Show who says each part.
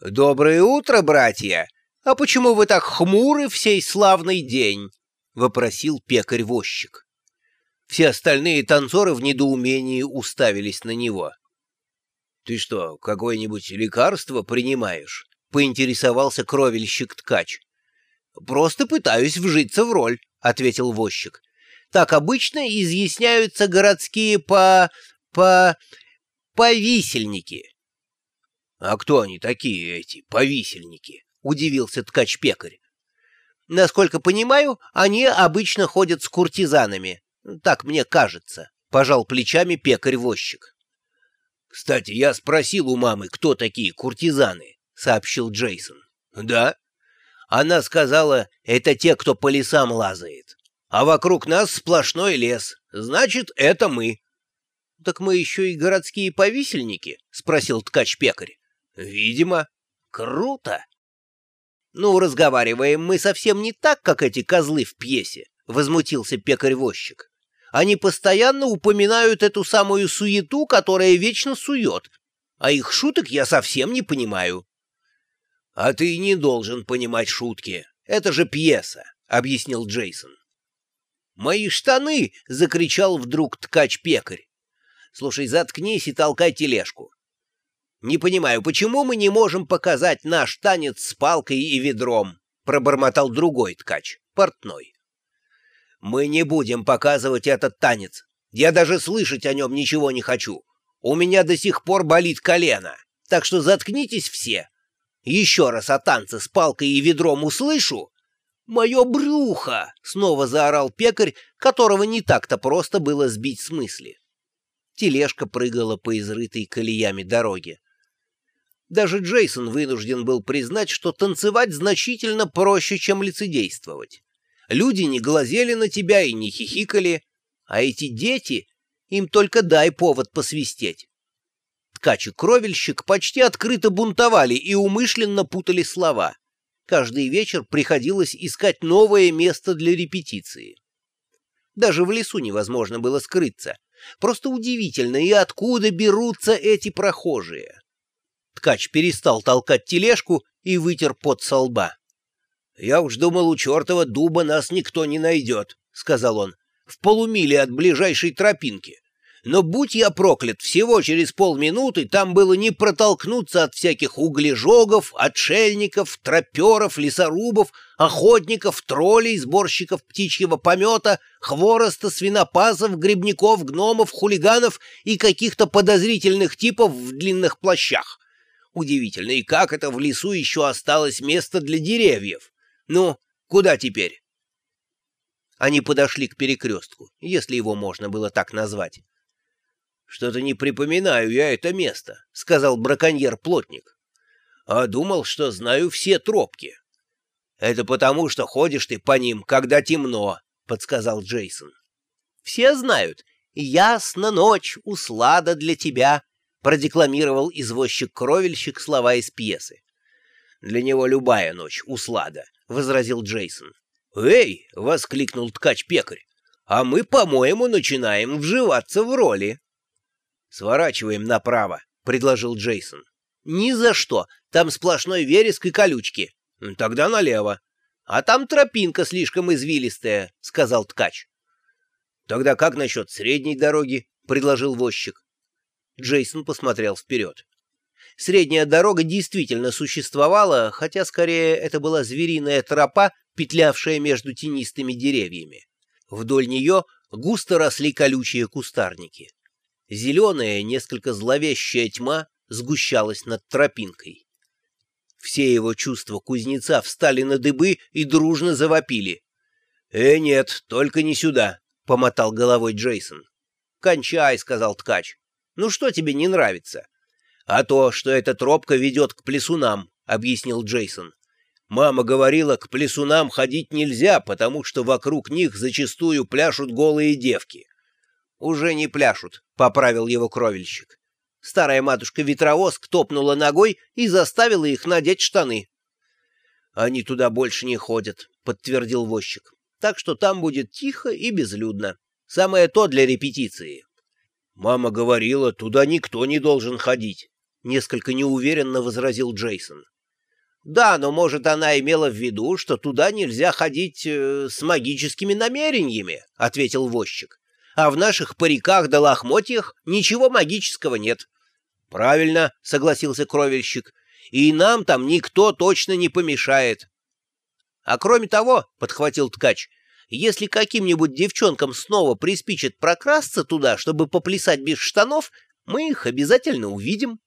Speaker 1: «Доброе утро, братья! А почему вы так хмуры в сей славный день?» — вопросил пекарь-возчик. Все остальные танцоры в недоумении уставились на него. «Ты что, какое-нибудь лекарство принимаешь?» — поинтересовался кровельщик-ткач. «Просто пытаюсь вжиться в роль», — ответил возчик. «Так обычно изъясняются городские по... по... повисельники». «А кто они такие, эти повисельники?» — удивился ткач-пекарь. «Насколько понимаю, они обычно ходят с куртизанами. Так мне кажется», — пожал плечами пекарь-возчик. «Кстати, я спросил у мамы, кто такие куртизаны», — сообщил Джейсон. «Да?» Она сказала, это те, кто по лесам лазает. А вокруг нас сплошной лес. Значит, это мы. — Так мы еще и городские повисельники? — спросил ткач-пекарь. Видимо. Круто. Ну, разговариваем мы совсем не так, как эти козлы в пьесе, возмутился пекарь-возчик. Они постоянно упоминают эту самую суету, которая вечно сует, а их шуток я совсем не понимаю. — А ты не должен понимать шутки. Это же пьеса, — объяснил Джейсон. «Мои штаны!» — закричал вдруг ткач-пекарь. «Слушай, заткнись и толкай тележку. «Не понимаю, почему мы не можем показать наш танец с палкой и ведром?» — пробормотал другой ткач, портной. «Мы не будем показывать этот танец. Я даже слышать о нем ничего не хочу. У меня до сих пор болит колено, так что заткнитесь все. Еще раз о танце с палкой и ведром услышу. «Мое брюхо!» — снова заорал пекарь, которого не так-то просто было сбить с мысли. Тележка прыгала по изрытой колеями дороге. Даже Джейсон вынужден был признать, что танцевать значительно проще, чем лицедействовать. Люди не глазели на тебя и не хихикали, а эти дети, им только дай повод посвистеть. Ткач и кровельщик почти открыто бунтовали и умышленно путали слова. Каждый вечер приходилось искать новое место для репетиции. Даже в лесу невозможно было скрыться. Просто удивительно, и откуда берутся эти прохожие. Ткач перестал толкать тележку и вытер пот со лба. «Я уж думал, у чертова дуба нас никто не найдет», — сказал он, — «в полумиле от ближайшей тропинки. Но будь я проклят, всего через полминуты там было не протолкнуться от всяких углежогов, отшельников, троперов, лесорубов, охотников, троллей, сборщиков птичьего помета, хвороста, свинопасов, грибников, гномов, хулиганов и каких-то подозрительных типов в длинных плащах. Удивительно, и как это в лесу еще осталось место для деревьев? Ну, куда теперь? Они подошли к перекрестку, если его можно было так назвать. «Что-то не припоминаю я это место», — сказал браконьер-плотник. «А думал, что знаю все тропки». «Это потому, что ходишь ты по ним, когда темно», — подсказал Джейсон. «Все знают. Ясно ночь, услада для тебя», — продекламировал извозчик-кровельщик слова из пьесы. «Для него любая ночь услада», — возразил Джейсон. «Эй!» — воскликнул ткач-пекарь. «А мы, по-моему, начинаем вживаться в роли». «Сворачиваем направо», — предложил Джейсон. «Ни за что. Там сплошной вереск и колючки. Тогда налево». «А там тропинка слишком извилистая», — сказал ткач. «Тогда как насчет средней дороги?» — предложил возчик. Джейсон посмотрел вперед. Средняя дорога действительно существовала, хотя скорее это была звериная тропа, петлявшая между тенистыми деревьями. Вдоль нее густо росли колючие кустарники. Зеленая, несколько зловещая тьма сгущалась над тропинкой. Все его чувства кузнеца встали на дыбы и дружно завопили. «Э, нет, только не сюда», — помотал головой Джейсон. «Кончай», — сказал ткач. Ну что тебе не нравится? А то, что эта тропка ведет к плесунам, объяснил Джейсон. Мама говорила, к плесунам ходить нельзя, потому что вокруг них зачастую пляшут голые девки. Уже не пляшут, поправил его кровельщик. Старая матушка-ветровоз топнула ногой и заставила их надеть штаны. Они туда больше не ходят, подтвердил возчик. Так что там будет тихо и безлюдно. Самое то для репетиции. Мама говорила, туда никто не должен ходить. — несколько неуверенно возразил Джейсон. «Да, но, может, она имела в виду, что туда нельзя ходить э, с магическими намерениями», — ответил возчик. «А в наших париках да лохмотьях ничего магического нет». «Правильно», — согласился кровельщик, — «и нам там никто точно не помешает». «А кроме того», — подхватил ткач, — «если каким-нибудь девчонкам снова приспичит прокрасться туда, чтобы поплясать без штанов, мы их обязательно увидим».